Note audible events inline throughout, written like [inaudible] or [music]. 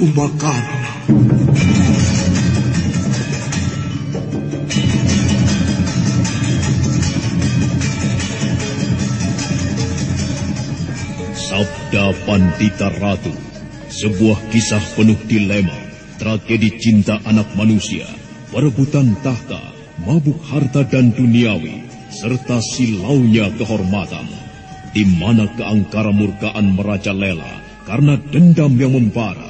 Kumbakarna. Sabda Pandita Ratu, sebuah kisah penuh dilema, tragedi cinta anak manusia, perebutan tahta, mabuk harta dan duniawi, serta silaunya kehormatan, di mana keangkara murkaan merajalela karena dendam yang membara.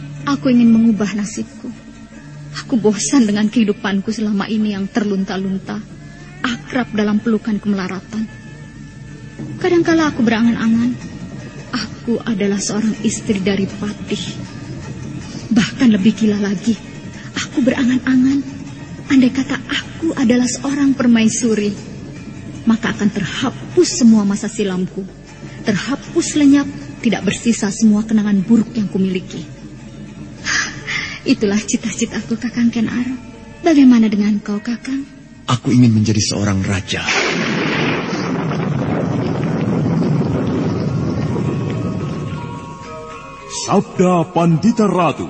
Aku ingin mengubah nasibku. Aku bosan dengan kehidupanku selama ini yang terlunta-lunta, akrab dalam pelukan kemelaratan. Kadangkala aku berangan-angan, aku adalah seorang istri dari Patih. Bahkan lebih gila lagi, aku berangan-angan, andai kata aku adalah seorang permaisuri, maka akan terhapus semua masa silamku, terhapus lenyap, tidak bersisa semua kenangan buruk yang kumiliki. Itulah cita-citaku, Kakang Ken Arok. Bagaimana dengan kau, Kakang? Aku ingin menjadi seorang raja. Sabda Pandita Ratu.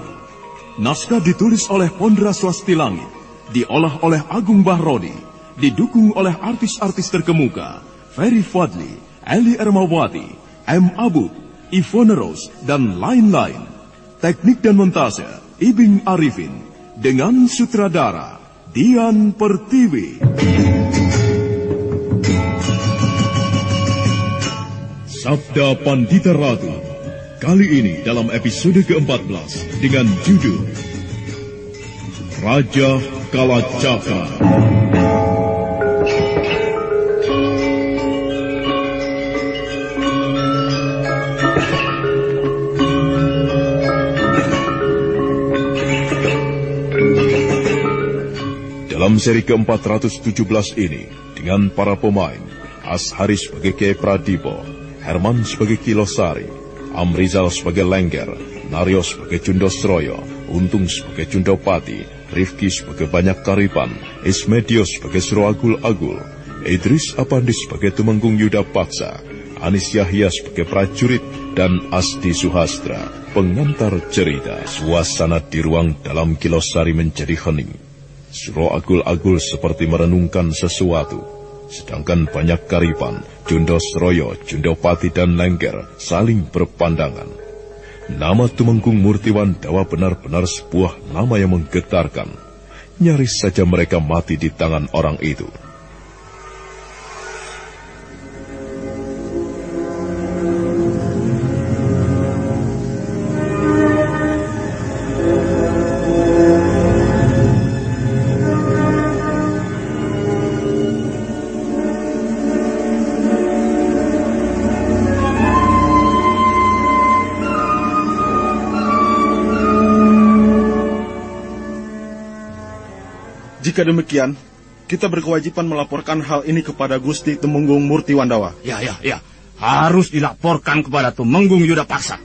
Naskah ditulis oleh Pondra Swasti Langit, diolah oleh Agung Bahrodi, didukung oleh artis-artis terkemuka, Ferry Fadli, Eli Ermawati, M. Abud, Ivone Rose, dan lain-lain. Teknik dan montase, Ibing Arifin, dengan sutradara, Dian Pertiwi. Sabda Pandita Ratu Kali ini dalam episode ke-14 dengan judul Raja Kalacakra. Dalam seri ke-417 ini, dengan para pemain, Ashari sebagai Kiai Pradipo, Herman sebagai Kilosari, Amrizal sebagai Lengger, Naryo sebagai Cundosroyo, Untung sebagai Cundopati, Rifki sebagai Banyak Karipan, Ismedio sebagai Suroagul Agul, Idris Apandi sebagai Tumenggung Yuda Paksa, Anis Yahya sebagai prajurit, dan Asdi Suhastra, pengantar cerita. Suasana di ruang dalam Kilosari menjadi hening. Suro agul-agul seperti merenungkan sesuatu. Sedangkan banyak karipan, Jundo Sroyo, Jundopati dan Lengger saling berpandangan. Nama Tumenggung Murtiwan Dawa benar-benar sebuah nama yang menggetarkan. Nyaris saja mereka mati di tangan orang itu. Jika demikian, kita berkewajiban melaporkan hal ini kepada Gusti Temenggung Murti Wandawa. Ya, ya, ya. harus dilaporkan kepada Tumenggung Yuda Paksa.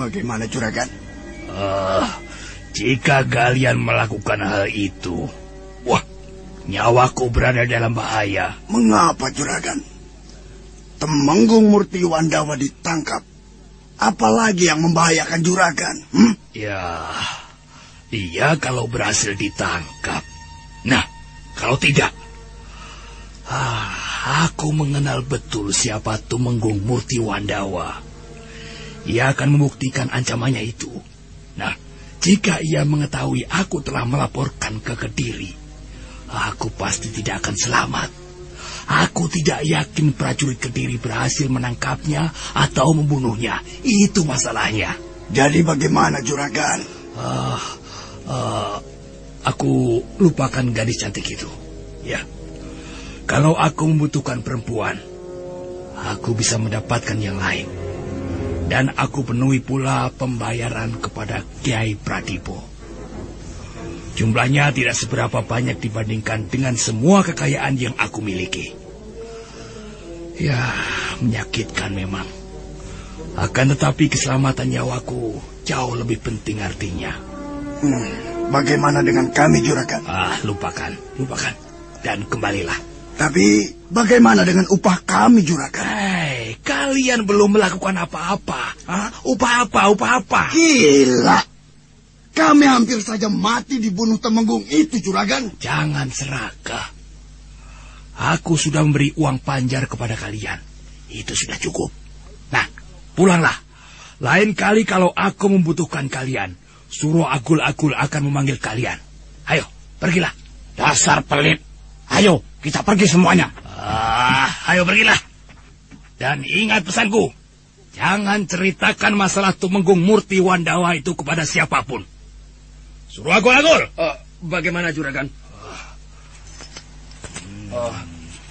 Bagaimana Juragan? Uh, jika kalian melakukan hal itu, wah, nyawaku berada dalam bahaya. Mengapa Juragan? Temenggung Murti Wandawa ditangkap. Apalagi yang membahayakan Juragan? Hmm? Ya, iya kalau berhasil ditangkap. Kalau tidak, ah, aku mengenal betul siapa Tumenggung Murti Wandawa. Ia akan membuktikan ancamannya itu. Nah, jika ia mengetahui aku telah melaporkan ke Kediri, aku pasti tidak akan selamat. Aku tidak yakin prajurit Kediri berhasil menangkapnya atau membunuhnya. Itu masalahnya. Jadi bagaimana Juragan? Uh, uh, aku lupakan gadis cantik itu. Ya, kalau aku membutuhkan perempuan, aku bisa mendapatkan yang lain. Dan aku penuhi pula pembayaran kepada Kiai Pradipo. Jumlahnya tidak seberapa banyak dibandingkan dengan semua kekayaan yang aku miliki. Ya, menyakitkan memang. Akan tetapi keselamatan nyawaku jauh lebih penting artinya. Hmm, bagaimana dengan kami, Juragan? Ah, lupakan, lupakan. Dan kembalilah. Tapi bagaimana dengan upah kami, Juragan? Hei, kalian belum melakukan apa-apa. Upah apa, upah apa? Gila. Kami hampir saja mati dibunuh Temenggung itu, Juragan. Jangan serakah. Aku sudah memberi uang panjar kepada kalian. Itu sudah cukup. Nah, pulanglah. Lain kali kalau aku membutuhkan kalian, suruh agul-agul akan memanggil kalian. Ayo, pergilah. Dasar pelit. Ayo, kita pergi semuanya. Ah, ayo pergilah. Dan ingat pesanku. Jangan ceritakan masalah Tumenggung Murti Wandawa itu kepada siapa pun. Suruh aku agul. Uh, bagaimana Juragan? Uh,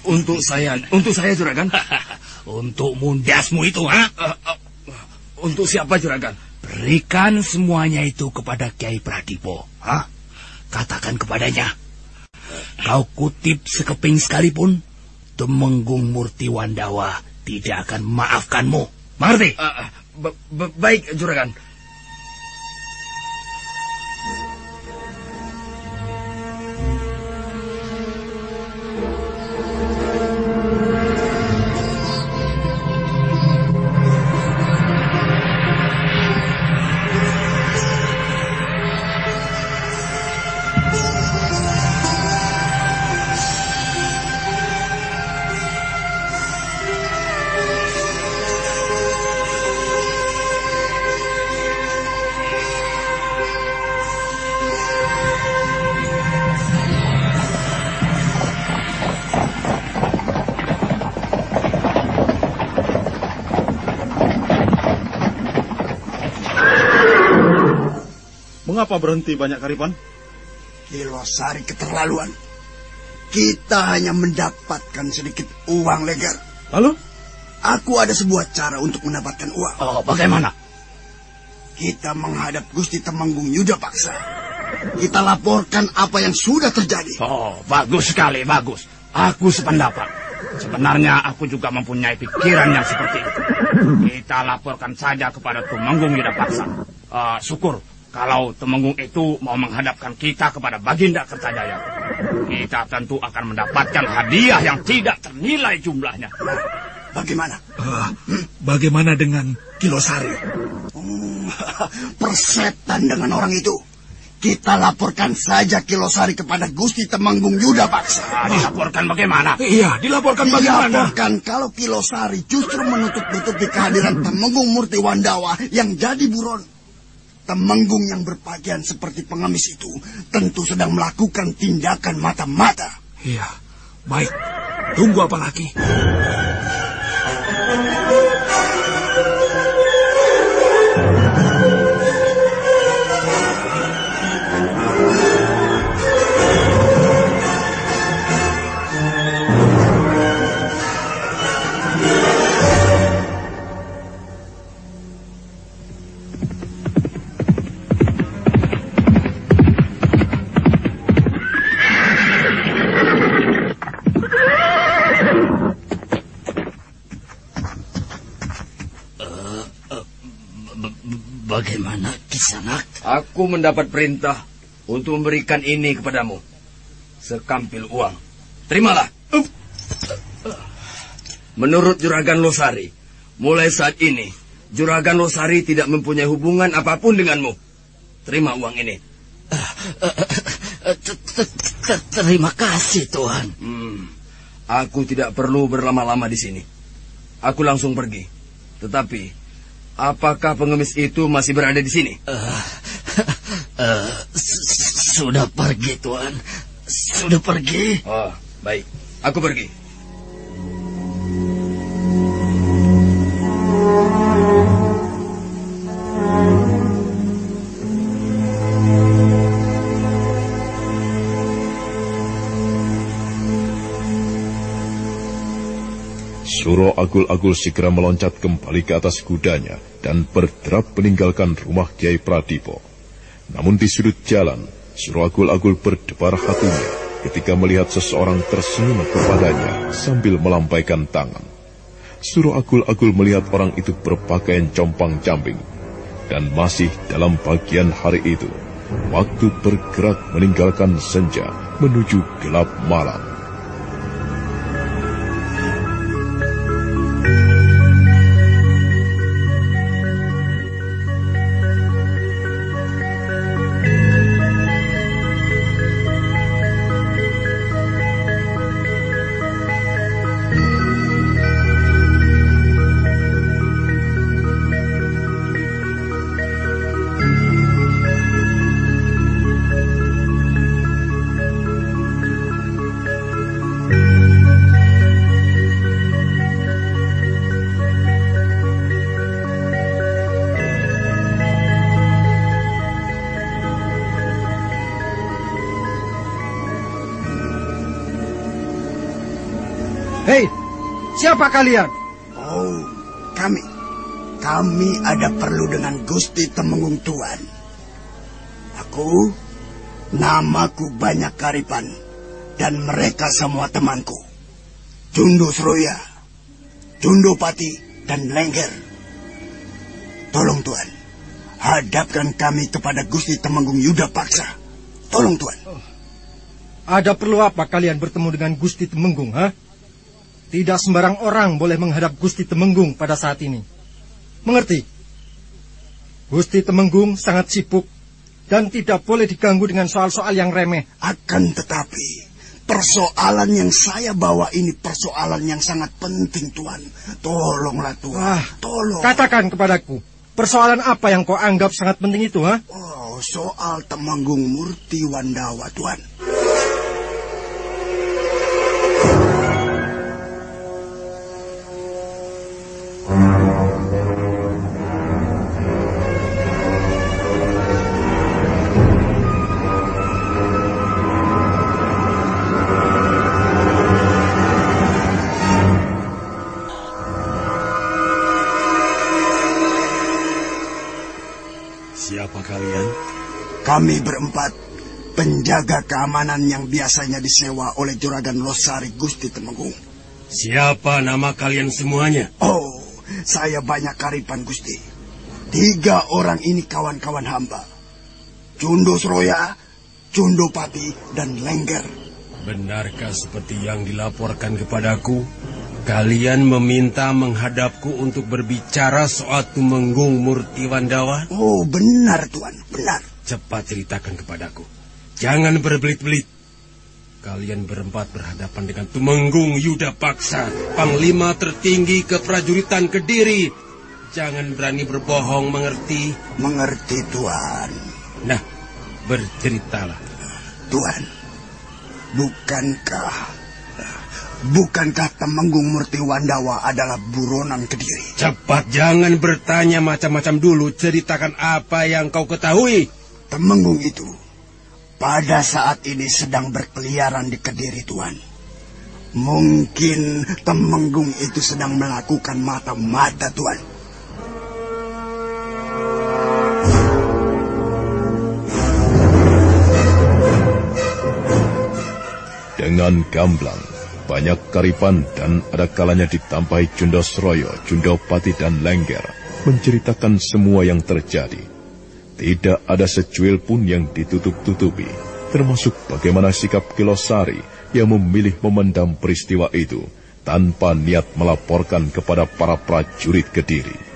untuk saya, untuk saya Juragan. [laughs] untuk mundasmu itu, ha? Uh, uh, untuk siapa Juragan? Berikan semuanya itu kepada Kiai Pradipo. Hah? Katakan kepadanya Kau kutip sekeping sekalipun, Temenggung Murti Wandawa tidak akan maafkanmu. Mengerti? Uh, baik, Juragan. Mengapa berhenti banyak karipan? Kilosari keterlaluan. Kita hanya mendapatkan sedikit uang legar. Lalu? Aku ada sebuah cara untuk mendapatkan uang. Oh, bagaimana? Kita menghadap Gusti Temenggung Yuda Paksa. Kita laporkan apa yang sudah terjadi. Oh, bagus sekali, bagus. Aku sependapat. Sebenarnya aku juga mempunyai pikiran yang seperti itu. Kita laporkan saja kepada Tumenggung Yuda Paksa. Uh, syukur kalau Temenggung itu mau menghadapkan kita kepada Baginda Kertajaya, kita tentu akan mendapatkan hadiah yang tidak ternilai jumlahnya. Bagaimana? Uh, bagaimana dengan Kilosari? Hmm, [laughs] persetan dengan orang itu. Kita laporkan saja Kilosari kepada Gusti Temenggung Yuda Paksa. Nah, dilaporkan bagaimana? Iya, dilaporkan bagaimana? Dilaporkan kalau Kilosari justru menutup-nutupi kehadiran Temenggung Murti Wandawa yang jadi buron. Temenggung yang berpakaian seperti pengemis itu tentu sedang melakukan tindakan mata-mata. Iya, baik. Tunggu apa lagi? Kisanak? Aku mendapat perintah untuk memberikan ini kepadamu. Sekampil uang. Terimalah. Menurut Juragan Losari, mulai saat ini, Juragan Losari tidak mempunyai hubungan apa pun denganmu. Terima uang ini. Terima kasih, Tuhan. Hmm, aku tidak perlu berlama-lama di sini. Aku langsung pergi. Tetapi, apakah pengemis itu masih berada di sini? Uh, uh, sudah pergi, Tuhan. Sudah pergi. Oh, baik. Aku pergi. Suro Agul-Agul segera meloncat kembali ke atas kudanya dan berderap meninggalkan rumah Kiai Pradipo. Namun di sudut jalan, Suro Agul-Agul berdebar hatinya ketika melihat seseorang tersenyum kepadanya sambil melambaikan tangan. Suro Agul-Agul melihat orang itu berpakaian compang-camping dan masih dalam bagian hari itu, waktu bergerak meninggalkan senja menuju gelap malam. Kalian? Oh, kami. Kami ada perlu dengan Gusti Temenggung Tuan. Aku, namaku Banyak Karipan, dan mereka semua temanku. Jundo Sroya, Jundo Pati, dan Lengger. Tolong Tuan, hadapkan kami kepada Gusti Temenggung Yuda Paksa. Tolong Tuan. Oh. Ada perlu apa kalian bertemu dengan Gusti Temenggung, ha? Tidak sembarang orang boleh menghadap Gusti Temenggung pada saat ini. Mengerti? Gusti Temenggung sangat sibuk dan tidak boleh diganggu dengan soal-soal yang remeh. Akan tetapi, persoalan yang saya bawa ini persoalan yang sangat penting, Tuan. Tolonglah, Tuan. Wah, Tolong. Katakan kepadaku, persoalan apa yang kau anggap sangat penting itu, ha? Oh, soal Temenggung Murti Wandawa, Tuan. Kami berempat penjaga keamanan yang biasanya disewa oleh Juragan Losari Gusti Temenggung. Siapa nama kalian semuanya? Oh, saya banyak karipan Gusti. Tiga orang ini kawan-kawan hamba. Cundo Sroya, Cundo Pati, dan Lengger. Benarkah seperti yang dilaporkan kepadaku? Kalian meminta menghadapku untuk berbicara soal Tumenggung Murti Wandawa? Oh, benar Tuan, benar. Cepat ceritakan kepadaku. Jangan berbelit-belit. Kalian berempat berhadapan dengan Tumenggung Yuda Paksa, Panglima tertinggi keprajuritan Kediri. Jangan berani berbohong, mengerti? Mengerti, Tuan. Nah, berceritalah. Tuan, bukankah... Bukankah Temenggung Murti Wandawa adalah buronan Kediri? Cepat, jangan bertanya macam-macam dulu. Ceritakan apa yang kau ketahui. Temenggung itu pada saat ini sedang berkeliaran di Kediri, Tuan. Mungkin Temenggung itu sedang melakukan mata-mata, Tuan. Dengan gamblang, banyak karipan dan ada kalanya ditampai Jundo Sroyo, Jundo Pati dan Lengger menceritakan semua yang terjadi tidak ada secuil pun yang ditutup-tutupi, termasuk bagaimana sikap Kilosari yang memilih memendam peristiwa itu tanpa niat melaporkan kepada para prajurit Kediri.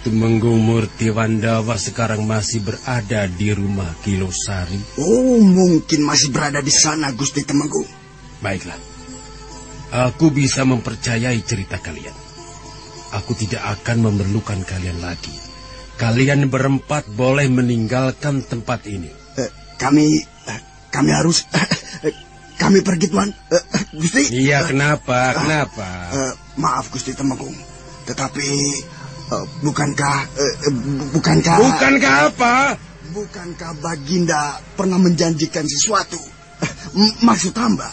Temenggung Murti Wandawa sekarang masih berada di rumah Kilosari? Oh, mungkin masih berada di sana, Gusti Temenggung. Baiklah. Aku bisa mempercayai cerita kalian. Aku tidak akan memerlukan kalian lagi. Kalian berempat boleh meninggalkan tempat ini. Uh, kami, uh, kami harus, uh, kami pergi tuan, Gusti. Iya, kenapa? Kenapa? Maaf Gusti Temenggung, tetapi bukankah bukankah Bukankah apa? Bukankah Baginda pernah menjanjikan sesuatu? Maksud hamba,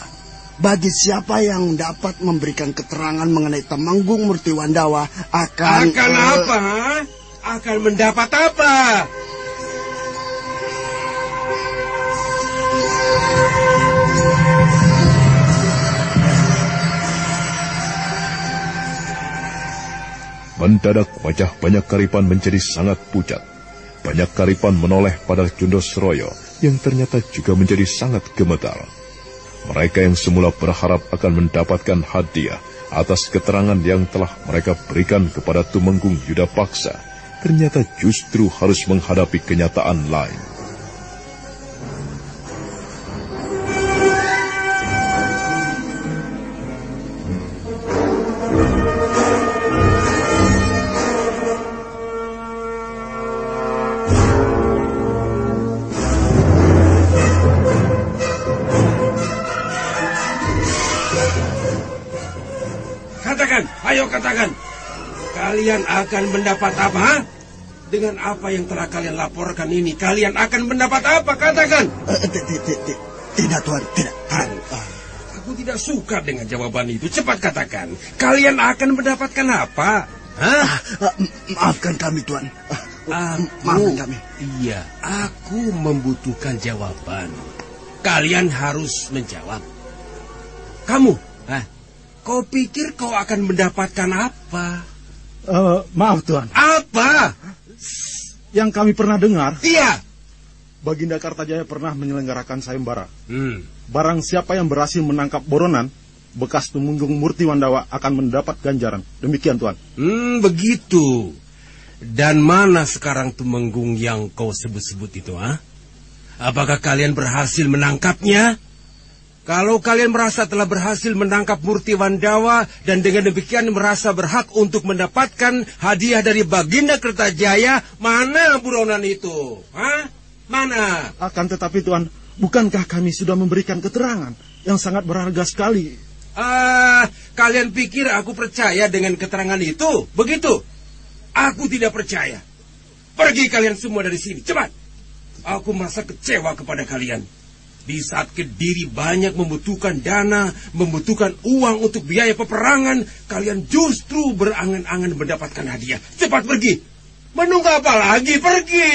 bagi siapa yang dapat memberikan keterangan mengenai Temanggung Murti Wandawa akan akan uh, apa? Akan mendapat apa? Mendadak wajah banyak karipan menjadi sangat pucat. Banyak karipan menoleh pada Jundo Seroyo yang ternyata juga menjadi sangat gemetar. Mereka yang semula berharap akan mendapatkan hadiah atas keterangan yang telah mereka berikan kepada Tumenggung Yuda Paksa, ternyata justru harus menghadapi kenyataan lain. Kalian akan mendapat apa? Dengan apa yang telah kalian laporkan ini, kalian akan mendapat apa? Katakan. Eh, tidak, Tuhan. Tidak. Aku tidak suka dengan jawaban itu. Cepat katakan. Kalian akan mendapatkan apa? Hah? Ah, maafkan kami, Tuhan. Maafkan kami. Iya, aku membutuhkan jawaban. Kalian harus menjawab. Kamu, Hah? Kau pikir kau akan mendapatkan apa? Uh, maaf Tuhan. Apa? Yang kami pernah dengar. Iya. Baginda Kartajaya pernah menyelenggarakan sayembara. Hmm. Barang siapa yang berhasil menangkap Boronan, bekas Tumenggung Murti Wandawa akan mendapat ganjaran. Demikian Tuhan. Hmm, begitu. Dan mana sekarang Tumenggung yang kau sebut-sebut itu, ah? Apakah kalian berhasil menangkapnya? Kalau kalian merasa telah berhasil menangkap Murti Wandawa dan dengan demikian merasa berhak untuk mendapatkan hadiah dari Baginda Kertajaya, mana buronan itu? Hah? Mana? Akan tetapi Tuhan, bukankah kami sudah memberikan keterangan yang sangat berharga sekali? Ah, kalian pikir aku percaya dengan keterangan itu? Begitu? Aku tidak percaya. Pergi kalian semua dari sini, cepat. Aku merasa kecewa kepada kalian. Di saat Kediri banyak membutuhkan dana, membutuhkan uang untuk biaya peperangan, kalian justru berangan-angan mendapatkan hadiah. Cepat pergi! Menunggu apa lagi? Pergi!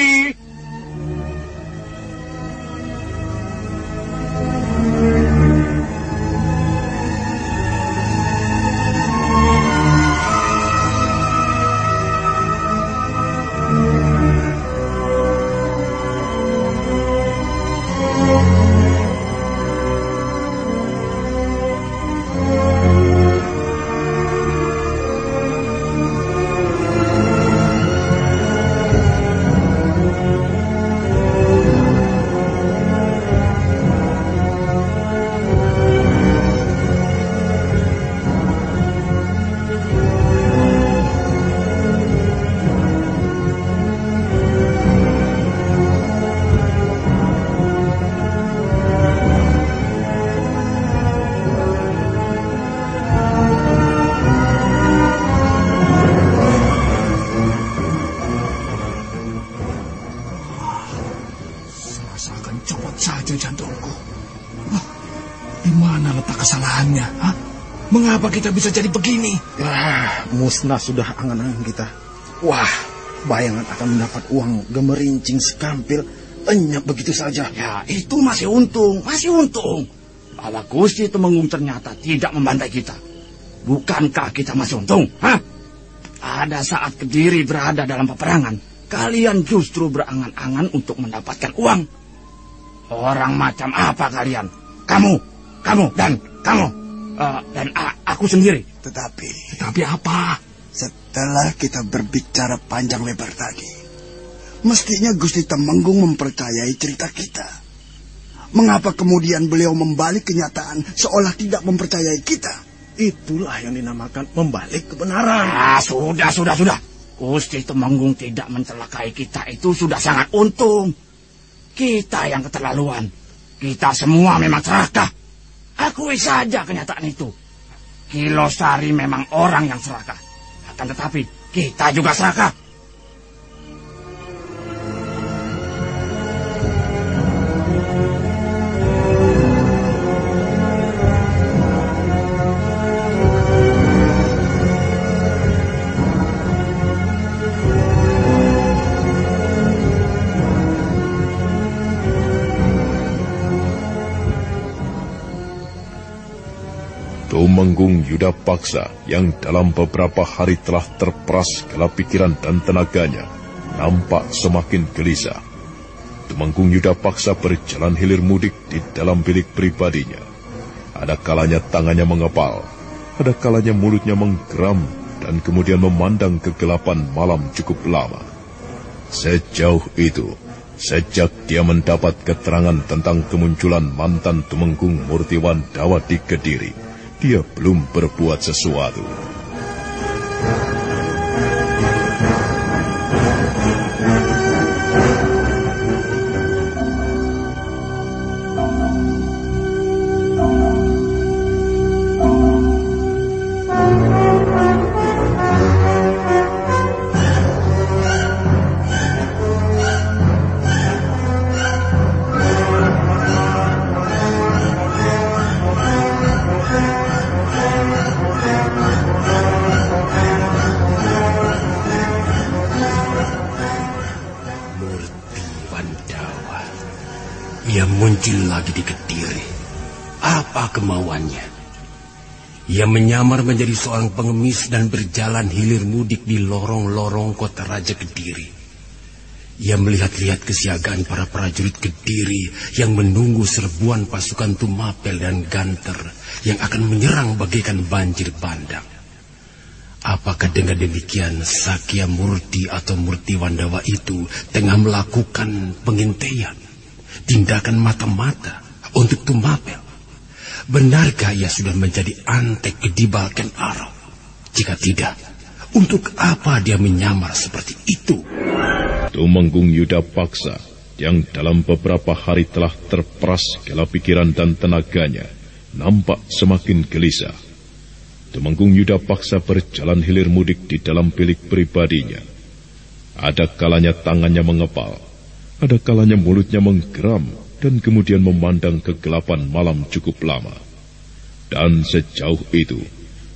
Mana letak kesalahannya? Hah? Mengapa kita bisa jadi begini? Ah, musnah sudah angan-angan kita. Wah, bayangan akan mendapat uang gemerincing sekampil lenyap begitu saja. Ya, itu masih untung, masih untung. Bahwa Gusti Temenggung ternyata tidak membantai kita. Bukankah kita masih untung? Hah? Ada saat Kediri berada dalam peperangan, kalian justru berangan-angan untuk mendapatkan uang. Orang macam apa kalian? Kamu, kamu, dan kamu. Uh, dan aku sendiri. Tetapi... Tetapi apa? Setelah kita berbicara panjang lebar tadi, mestinya Gusti Temenggung mempercayai cerita kita. Mengapa kemudian beliau membalik kenyataan seolah tidak mempercayai kita? Itulah yang dinamakan membalik kebenaran. Ah, sudah, sudah, sudah. Gusti Temenggung tidak mencelakai kita itu sudah sangat untung. Kita yang keterlaluan. Kita semua memang serakah. Akui saja kenyataan itu. Kilosari memang orang yang serakah. Akan tetapi, kita juga serakah. Tumenggung Yuda Paksa yang dalam beberapa hari telah terperas gelap pikiran dan tenaganya nampak semakin gelisah. Tumenggung Yuda Paksa berjalan hilir mudik di dalam bilik pribadinya. Ada kalanya tangannya mengepal, ada kalanya mulutnya menggeram dan kemudian memandang kegelapan malam cukup lama. Sejauh itu, sejak dia mendapat keterangan tentang kemunculan mantan Tumenggung Murtiwan Dawa di Kediri, dia belum berbuat sesuatu. Ia menyamar menjadi seorang pengemis dan berjalan hilir mudik di lorong-lorong kota Raja Kediri. Ia melihat-lihat kesiagaan para prajurit Kediri yang menunggu serbuan pasukan Tumapel dan Ganter yang akan menyerang bagaikan banjir bandang. Apakah dengan demikian Sakya Murti atau Murti Wandawa itu tengah melakukan pengintaian, tindakan mata-mata untuk Tumapel? Benarkah ia sudah menjadi antek kedibalkan Arab? Jika tidak, untuk apa dia menyamar seperti itu? Tumenggung Yuda Paksa yang dalam beberapa hari telah terperas gelap pikiran dan tenaganya nampak semakin gelisah. Tumenggung Yuda Paksa berjalan hilir mudik di dalam bilik pribadinya. Ada kalanya tangannya mengepal, ada kalanya mulutnya menggeram, dan kemudian memandang kegelapan malam cukup lama. Dan sejauh itu,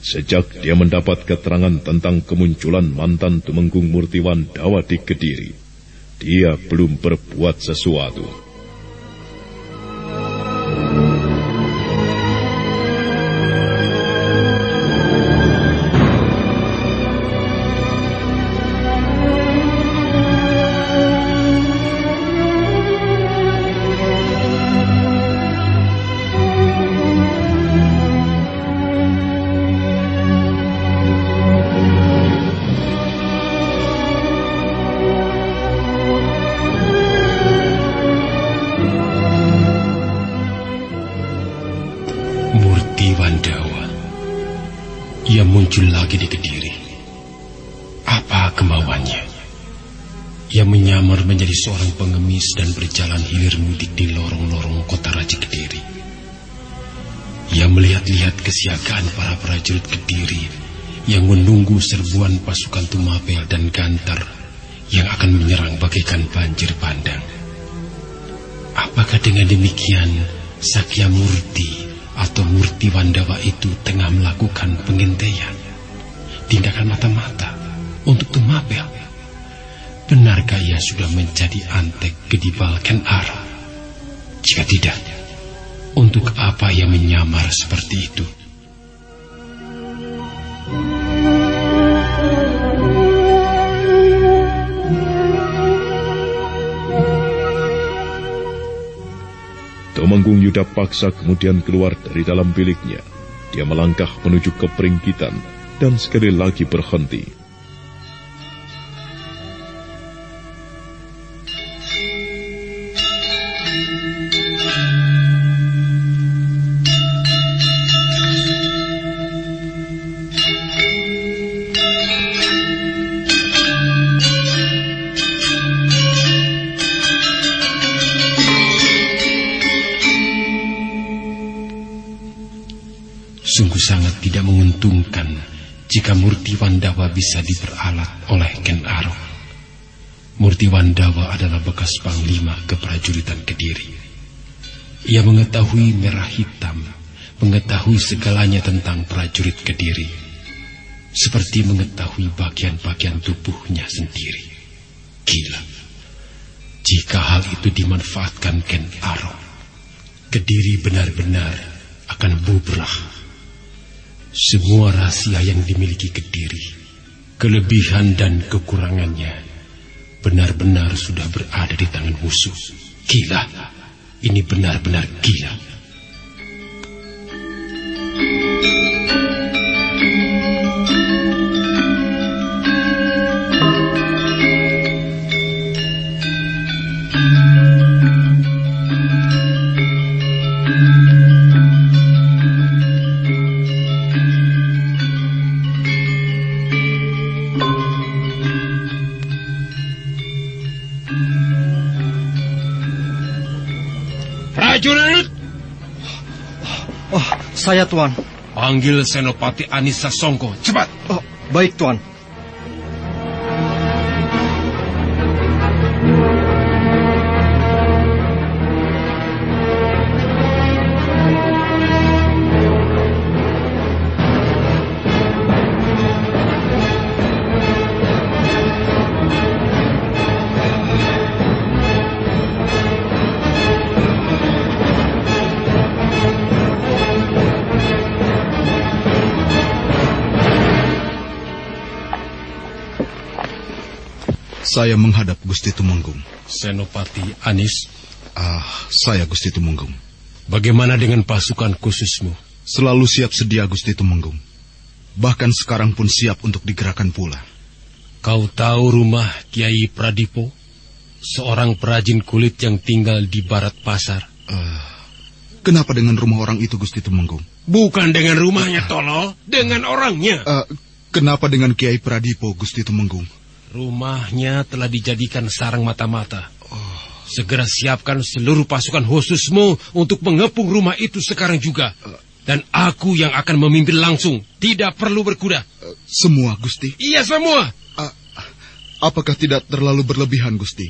sejak dia mendapat keterangan tentang kemunculan mantan Tumenggung Murtiwan Dawa di Kediri, dia belum berbuat sesuatu. Muncul lagi di Kediri. Apa kemauannya? Ia menyamar menjadi seorang pengemis dan berjalan hilir mudik di lorong-lorong kota Raja Kediri. Ia melihat-lihat kesiagaan para prajurit Kediri yang menunggu serbuan pasukan Tumapel dan Gantar yang akan menyerang bagaikan banjir bandang. Apakah dengan demikian Sakya Murti Atau Murti Wandawa itu tengah melakukan pengintaian, tindakan mata-mata untuk Tumapel. Benarkah ia sudah menjadi antek kedibal Ken Ara? Jika tidak, untuk apa ia menyamar seperti itu? Tumenggung Yuda paksa kemudian keluar dari dalam biliknya. Dia melangkah menuju ke peringkitan dan sekali lagi berhenti. Tidak menguntungkan jika Murti Wandawa bisa diperalat oleh Ken Arok. Murti Wandawa adalah bekas panglima keprajuritan Kediri. Ia mengetahui merah hitam, mengetahui segalanya tentang prajurit Kediri, seperti mengetahui bagian-bagian tubuhnya sendiri. Gila. Jika hal itu dimanfaatkan Ken Arok, Kediri benar-benar akan bubrah semua rahasia yang dimiliki Kediri, kelebihan dan kekurangannya, benar-benar sudah berada di tangan musuh. Gila, ini benar-benar gila. Saya Tuan. Panggil Senopati Anissa Songko, cepat. Oh, baik Tuan. Saya menghadap Gusti Tumenggung. Senopati Anis. Ah, saya Gusti Tumenggung. Bagaimana dengan pasukan khususmu? Selalu siap sedia Gusti Tumenggung. Bahkan sekarang pun siap untuk digerakkan pula. Kau tahu rumah Kiai Pradipo? Seorang perajin kulit yang tinggal di barat pasar. Uh, kenapa dengan rumah orang itu Gusti Tumenggung? Bukan dengan rumahnya, tolol. Dengan orangnya. Uh, kenapa dengan Kiai Pradipo Gusti Tumenggung? Rumahnya telah dijadikan sarang mata-mata. Segera siapkan seluruh pasukan khususmu untuk mengepung rumah itu sekarang juga. Dan aku yang akan memimpin langsung. Tidak perlu berkuda. Semua, Gusti? Iya, semua. apakah tidak terlalu berlebihan, Gusti?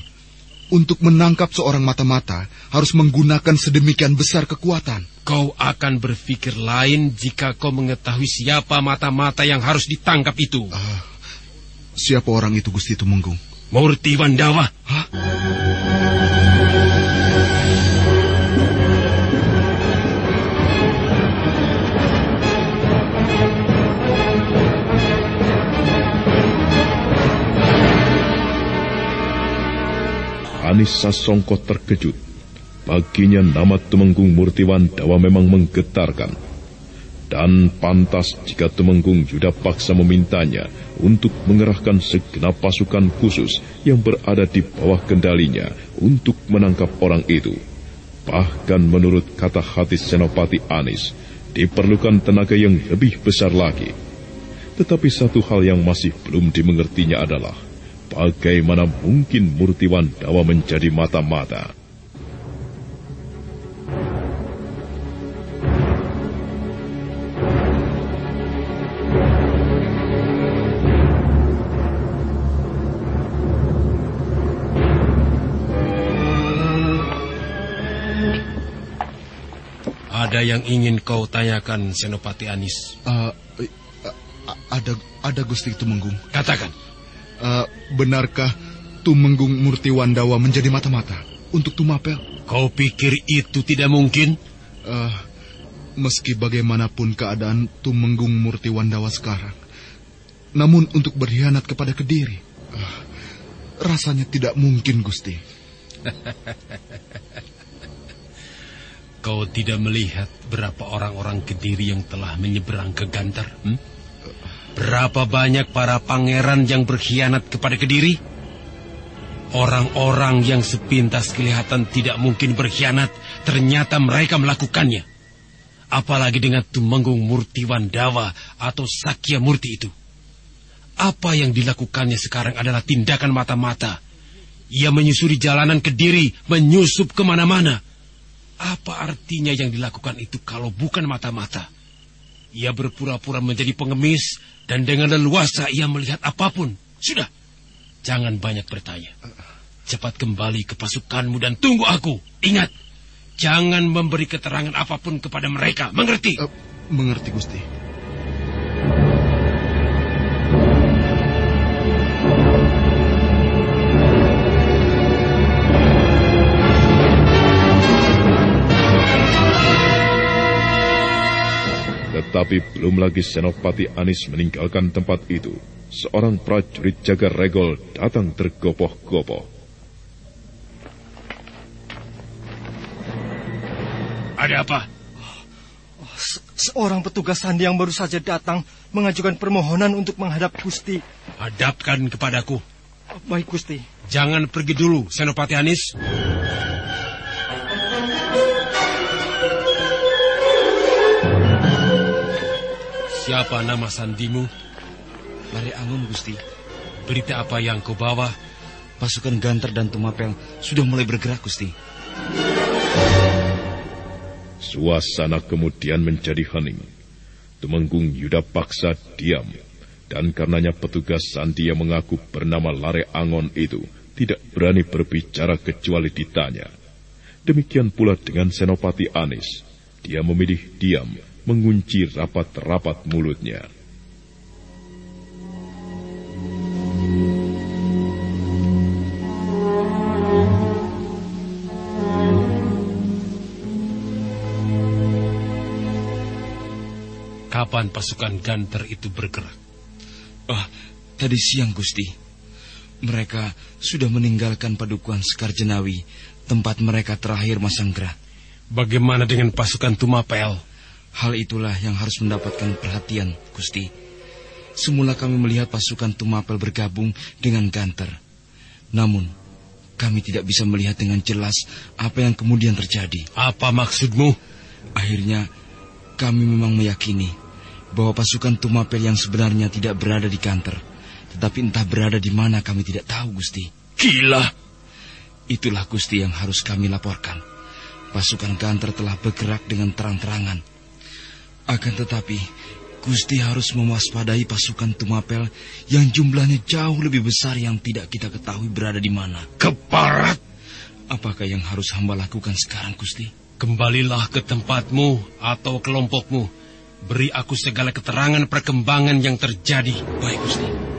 Untuk menangkap seorang mata-mata harus menggunakan sedemikian besar kekuatan. Kau akan berpikir lain jika kau mengetahui siapa mata-mata yang harus ditangkap itu. Uh, siapa orang itu, Gusti Tumenggung? Murti Wandawa. Hah? Anis Sasongko terkejut. Baginya nama Tumenggung Murtiwan Dawa memang menggetarkan. Dan pantas jika Tumenggung Yuda paksa memintanya untuk mengerahkan segenap pasukan khusus yang berada di bawah kendalinya untuk menangkap orang itu. Bahkan menurut kata hati Senopati Anis, diperlukan tenaga yang lebih besar lagi. Tetapi satu hal yang masih belum dimengertinya adalah bagaimana mungkin Murtiwan Dawa menjadi mata-mata. Ada yang ingin kau tanyakan, Senopati Anis? Uh, uh, ada, ada Gusti Tumenggung. Katakan. Uh, benarkah Tumenggung Murti Wandawa menjadi mata-mata untuk Tumapel? Kau pikir itu tidak mungkin? Uh, meski bagaimanapun keadaan Tumenggung Murti Wandawa sekarang, namun untuk berkhianat kepada Kediri, uh, rasanya tidak mungkin, Gusti. [laughs] Kau tidak melihat berapa orang-orang Kediri yang telah menyeberang ke Gantar? Hmm? Berapa banyak para pangeran yang berkhianat kepada Kediri? Orang-orang yang sepintas kelihatan tidak mungkin berkhianat, ternyata mereka melakukannya. Apalagi dengan Tumenggung Murti Wandawa atau Sakya Murti itu. Apa yang dilakukannya sekarang adalah tindakan mata-mata. Ia menyusuri jalanan Kediri, menyusup ke mana-mana apa artinya yang dilakukan itu kalau bukan mata-mata? Ia berpura-pura menjadi pengemis dan dengan leluasa ia melihat apa pun. Sudah, jangan banyak bertanya. Cepat kembali ke pasukanmu dan tunggu aku. Ingat, jangan memberi keterangan apa pun kepada mereka. Mengerti? Uh, mengerti, Gusti. Tetapi belum lagi Senopati Anis meninggalkan tempat itu, seorang prajurit jaga regol datang tergopoh-gopoh. Ada apa? Se seorang petugas sandi yang baru saja datang mengajukan permohonan untuk menghadap Gusti. Hadapkan kepadaku. Baik, Gusti. Jangan pergi dulu, Senopati Anis. Siapa nama sandimu? Lari Angon, Gusti. Berita apa yang kau bawa? Pasukan Ganter dan Tumapel sudah mulai bergerak, Gusti. Suasana kemudian menjadi hening. Tumenggung Yuda paksa diam. Dan karenanya petugas sandi yang mengaku bernama Lare Angon itu tidak berani berbicara kecuali ditanya. Demikian pula dengan Senopati Anis. Dia memilih diam mengunci rapat-rapat mulutnya. Kapan pasukan Ganter itu bergerak? Oh, tadi siang, Gusti. Mereka sudah meninggalkan padukuan Sekarjenawi, tempat mereka terakhir masang gerak. Bagaimana dengan pasukan Tumapel? Hal itulah yang harus mendapatkan perhatian, Gusti. Semula kami melihat pasukan Tumapel bergabung dengan Ganter. Namun, kami tidak bisa melihat dengan jelas apa yang kemudian terjadi. Apa maksudmu? Akhirnya, kami memang meyakini bahwa pasukan Tumapel yang sebenarnya tidak berada di Ganter. Tetapi entah berada di mana kami tidak tahu, Gusti. Gila! Itulah Gusti yang harus kami laporkan. Pasukan Ganter telah bergerak dengan terang-terangan akan tetapi, Gusti harus mewaspadai pasukan Tumapel yang jumlahnya jauh lebih besar yang tidak kita ketahui berada di mana. Keparat! Apakah yang harus hamba lakukan sekarang, Gusti? Kembalilah ke tempatmu atau kelompokmu. Beri aku segala keterangan perkembangan yang terjadi. Baik, Gusti.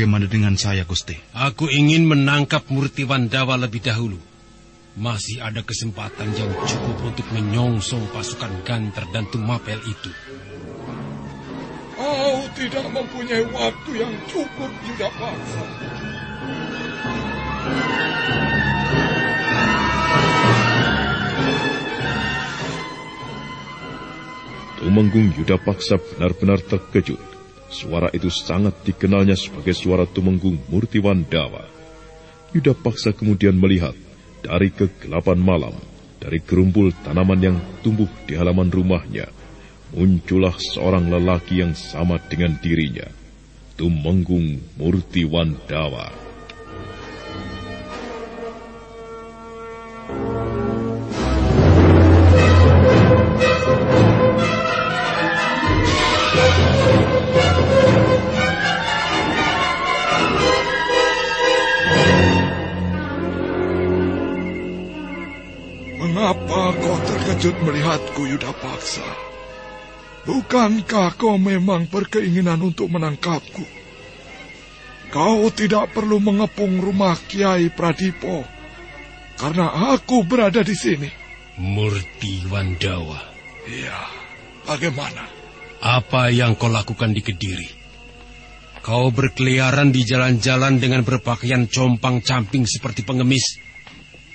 Bagaimana dengan saya, Gusti? Aku ingin menangkap Murti Wandawa lebih dahulu. Masih ada kesempatan yang cukup untuk menyongsong pasukan Ganter dan Tumapel itu. Kau tidak mempunyai waktu yang cukup, Yuda Paksa. Tumenggung Yuda Paksa benar-benar terkejut Suara itu sangat dikenalnya sebagai suara Tumenggung Murtiwandawa. Yuda Paksa kemudian melihat dari kegelapan malam, dari gerumpul tanaman yang tumbuh di halaman rumahnya, muncullah seorang lelaki yang sama dengan dirinya, Tumenggung Murtiwandawa. Thank terkejut melihatku, Yuda Paksa? Bukankah kau memang berkeinginan untuk menangkapku? Kau tidak perlu mengepung rumah Kiai Pradipo, karena aku berada di sini. Murti Wandawa. Iya, bagaimana? Apa yang kau lakukan di Kediri? Kau berkeliaran di jalan-jalan dengan berpakaian compang-camping seperti pengemis.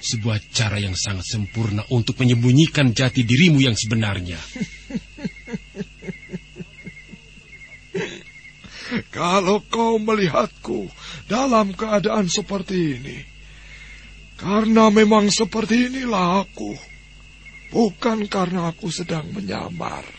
Sebuah cara yang sangat sempurna untuk menyembunyikan jati dirimu yang sebenarnya. [laughs] Kalau kau melihatku dalam keadaan seperti ini, karena memang seperti inilah aku, bukan karena aku sedang menyamar.